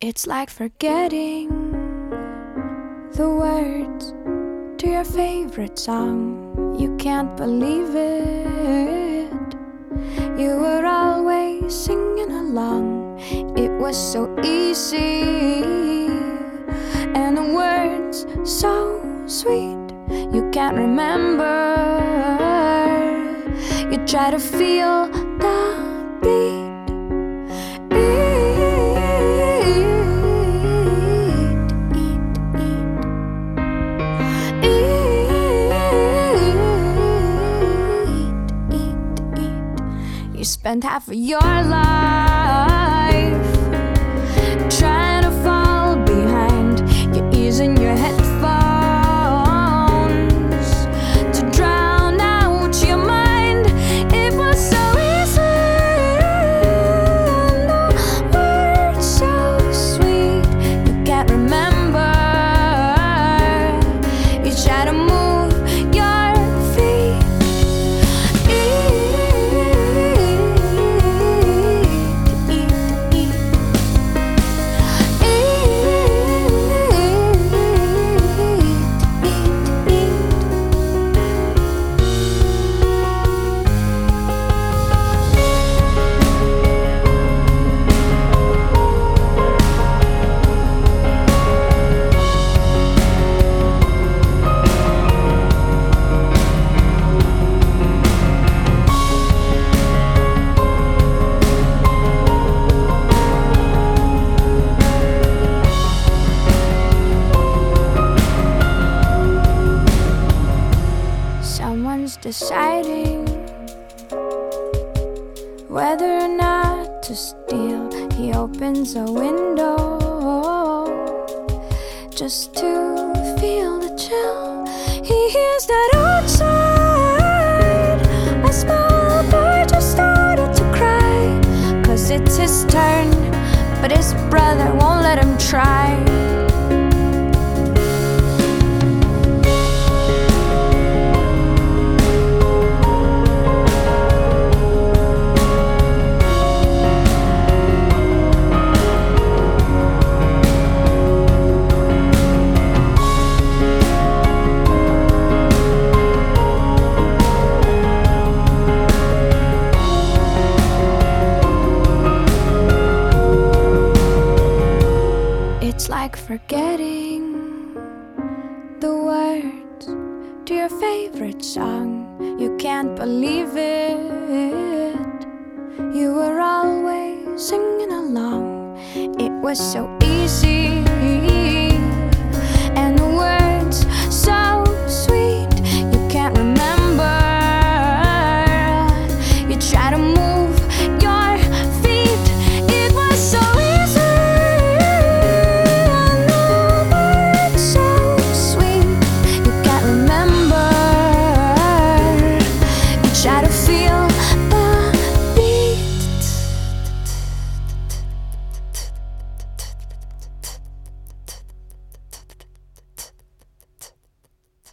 It's like forgetting the words to your favorite song. You can't believe it. You were always singing along. It was so easy. And the words so sweet. You can't remember. You try to feel the beat. You spent half of your life deciding whether or not to steal. He opens a window just to feel the chill. He hears that outside a small boy just started to cry. Cause it's his turn, but his brother won't let him try. It's like forgetting the words to your favorite song. You can't believe it. You were always singing along. It was so easy.